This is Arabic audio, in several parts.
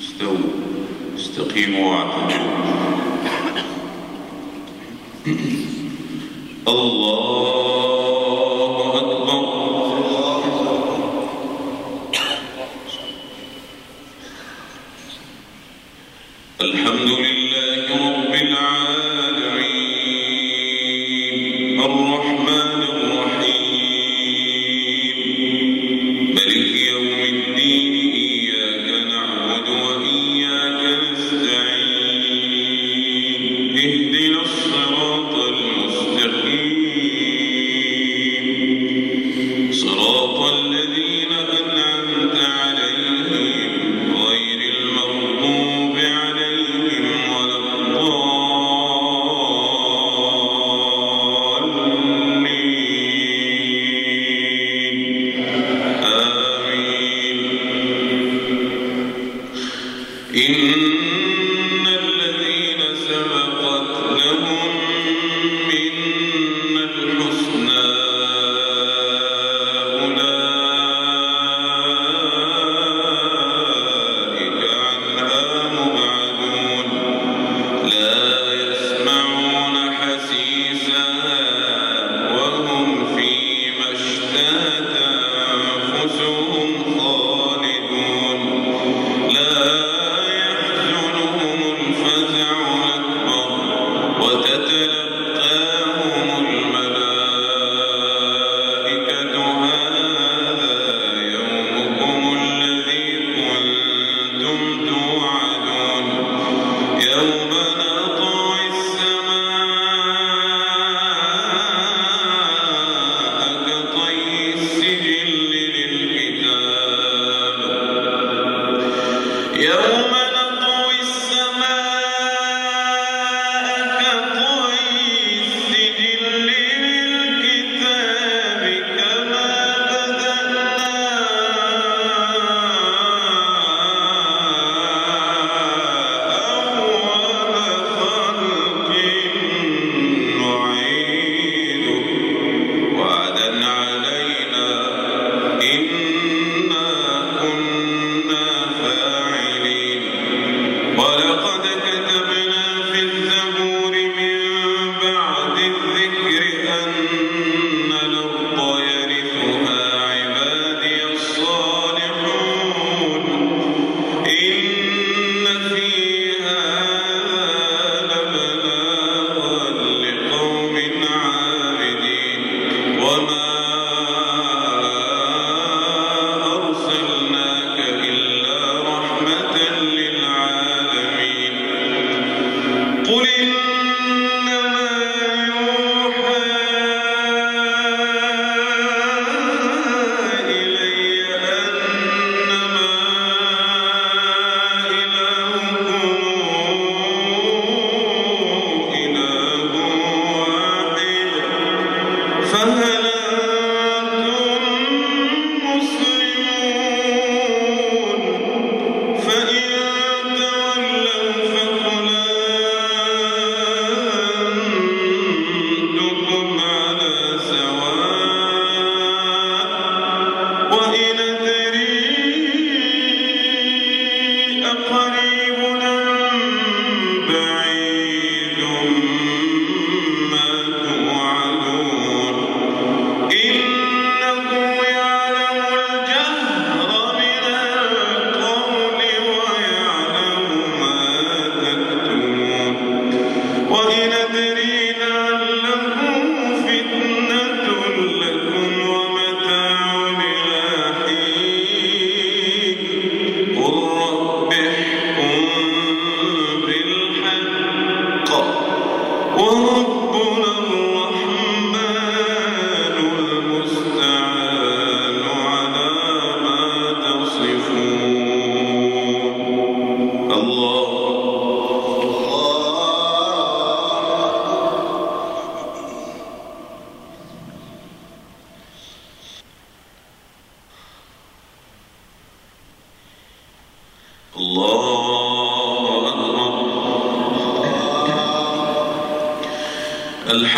استووا استقيموا واعتدلوا الله أكبر. الحمد لله soon. يوم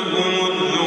الذباب